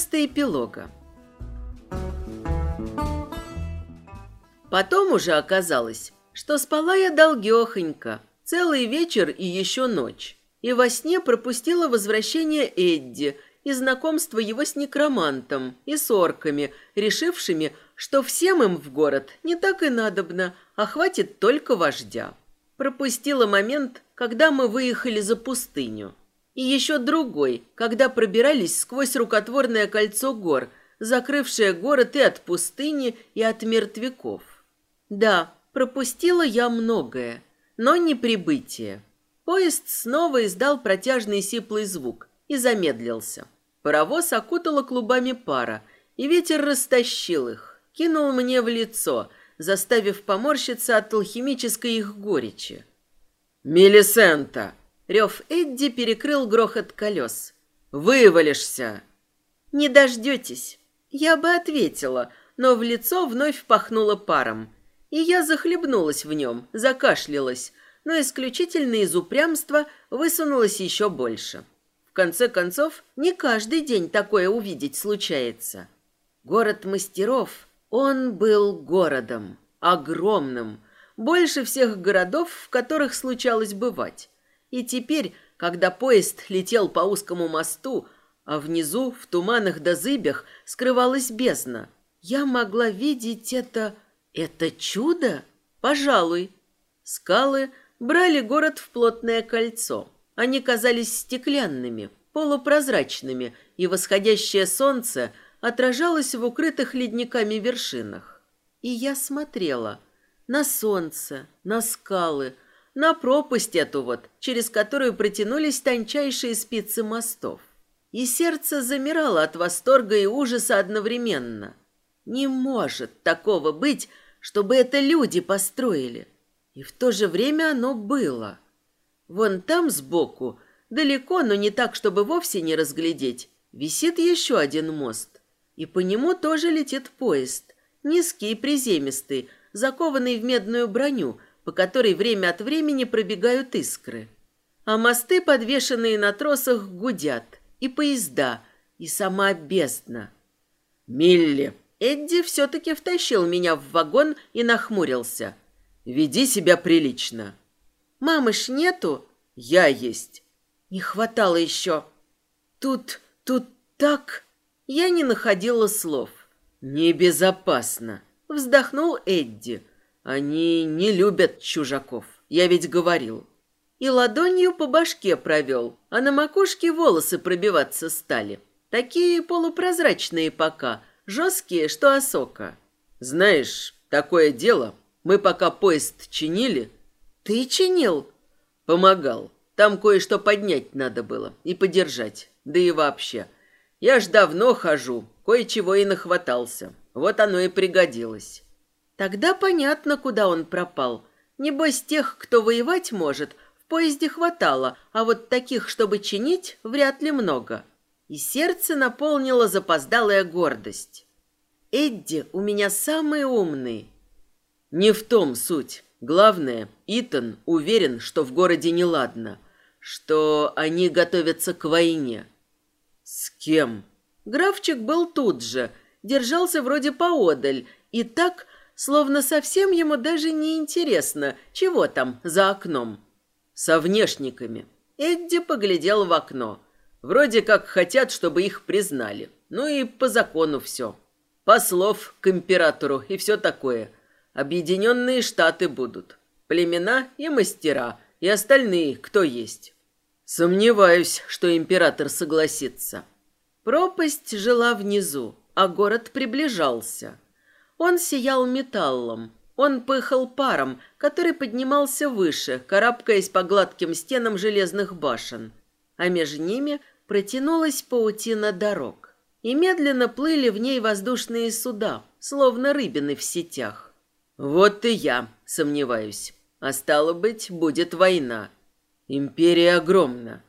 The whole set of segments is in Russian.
Место эпилога. Потом уже оказалось, что спала я долгехонько, целый вечер и еще ночь. И во сне пропустила возвращение Эдди и знакомство его с некромантом и с орками, решившими, что всем им в город не так и надобно, а хватит только вождя. Пропустила момент, когда мы выехали за пустыню. И еще другой, когда пробирались сквозь рукотворное кольцо гор, закрывшее город и от пустыни, и от мертвяков. Да, пропустила я многое, но не прибытие. Поезд снова издал протяжный сиплый звук и замедлился. Паровоз окутало клубами пара, и ветер растащил их, кинул мне в лицо – заставив поморщиться от алхимической их горечи. «Мелисента!» Рев Эдди перекрыл грохот колес. «Вывалишься!» «Не дождетесь!» Я бы ответила, но в лицо вновь пахнуло паром. И я захлебнулась в нем, закашлялась, но исключительно из упрямства высунулась еще больше. В конце концов, не каждый день такое увидеть случается. Город мастеров он был городом, огромным, больше всех городов, в которых случалось бывать. И теперь, когда поезд летел по узкому мосту, а внизу, в туманах да зыбях, скрывалась бездна, я могла видеть это... это чудо? Пожалуй. Скалы брали город в плотное кольцо. Они казались стеклянными, полупрозрачными, и восходящее солнце – отражалась в укрытых ледниками вершинах. И я смотрела на солнце, на скалы, на пропасть эту вот, через которую протянулись тончайшие спицы мостов. И сердце замирало от восторга и ужаса одновременно. Не может такого быть, чтобы это люди построили. И в то же время оно было. Вон там сбоку, далеко, но не так, чтобы вовсе не разглядеть, висит еще один мост. И по нему тоже летит поезд. Низкий и приземистый, закованный в медную броню, по которой время от времени пробегают искры. А мосты, подвешенные на тросах, гудят. И поезда, и сама бездна. «Милли!» Эдди все-таки втащил меня в вагон и нахмурился. «Веди себя прилично». «Мамы ж нету?» «Я есть». «Не хватало еще». «Тут, тут так...» Я не находила слов. «Небезопасно», — вздохнул Эдди. «Они не любят чужаков, я ведь говорил». И ладонью по башке провел, а на макушке волосы пробиваться стали. Такие полупрозрачные пока, жесткие, что осока. «Знаешь, такое дело, мы пока поезд чинили...» «Ты чинил?» «Помогал. Там кое-что поднять надо было и подержать, да и вообще...» Я ж давно хожу, кое-чего и нахватался. Вот оно и пригодилось. Тогда понятно, куда он пропал. Небось, тех, кто воевать может, в поезде хватало, а вот таких, чтобы чинить, вряд ли много. И сердце наполнило запоздалая гордость. Эдди у меня самый умный. Не в том суть. Главное, Итан уверен, что в городе неладно, что они готовятся к войне. «С кем?» Графчик был тут же, держался вроде поодаль, и так, словно совсем ему даже не интересно, чего там за окном. Со внешниками. Эдди поглядел в окно. Вроде как хотят, чтобы их признали. Ну и по закону все. Послов к императору и все такое. Объединенные штаты будут. Племена и мастера, и остальные, кто есть. Сомневаюсь, что император согласится. Пропасть жила внизу, а город приближался. Он сиял металлом, он пыхал паром, который поднимался выше, карабкаясь по гладким стенам железных башен. А между ними протянулась паутина дорог. И медленно плыли в ней воздушные суда, словно рыбины в сетях. Вот и я сомневаюсь. А стало быть, будет война. Империя огромна.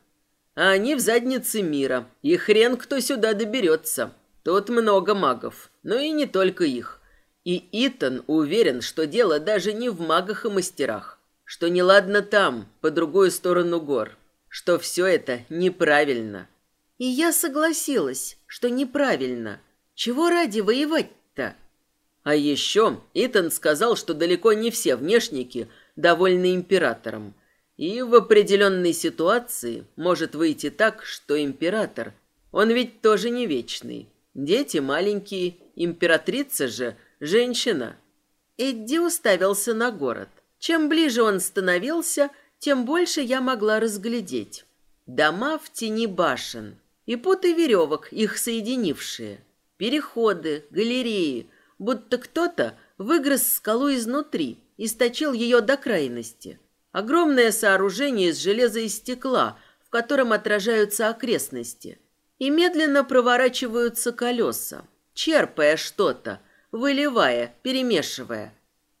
А они в заднице мира, и хрен кто сюда доберется. Тут много магов, но и не только их. И Итан уверен, что дело даже не в магах и мастерах, что неладно там, по другую сторону гор, что все это неправильно. И я согласилась, что неправильно. Чего ради воевать-то? А еще Итан сказал, что далеко не все внешники довольны императором. И в определенной ситуации может выйти так, что император, он ведь тоже не вечный. Дети маленькие, императрица же женщина. Эдди уставился на город. Чем ближе он становился, тем больше я могла разглядеть. Дома в тени башен и путы веревок, их соединившие. Переходы, галереи, будто кто-то выгрыз скалу изнутри, источил ее до крайности. Огромное сооружение из железа и стекла, в котором отражаются окрестности. И медленно проворачиваются колеса, черпая что-то, выливая, перемешивая.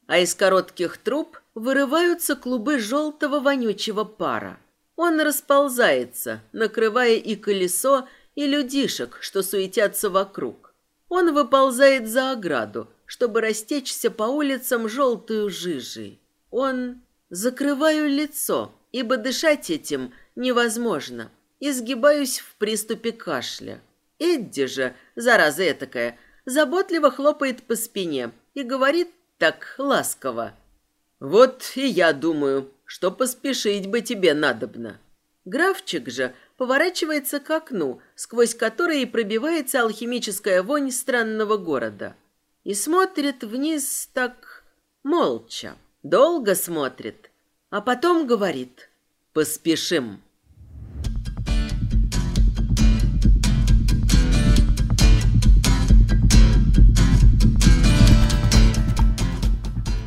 А из коротких труб вырываются клубы желтого вонючего пара. Он расползается, накрывая и колесо, и людишек, что суетятся вокруг. Он выползает за ограду, чтобы растечься по улицам желтую жижей. Он... Закрываю лицо, ибо дышать этим невозможно. Изгибаюсь в приступе кашля. Эдди же, зараза этакая, заботливо хлопает по спине и говорит так ласково. «Вот и я думаю, что поспешить бы тебе надобно». Графчик же поворачивается к окну, сквозь которое и пробивается алхимическая вонь странного города. И смотрит вниз так молча, долго смотрит, а потом говорит «Поспешим».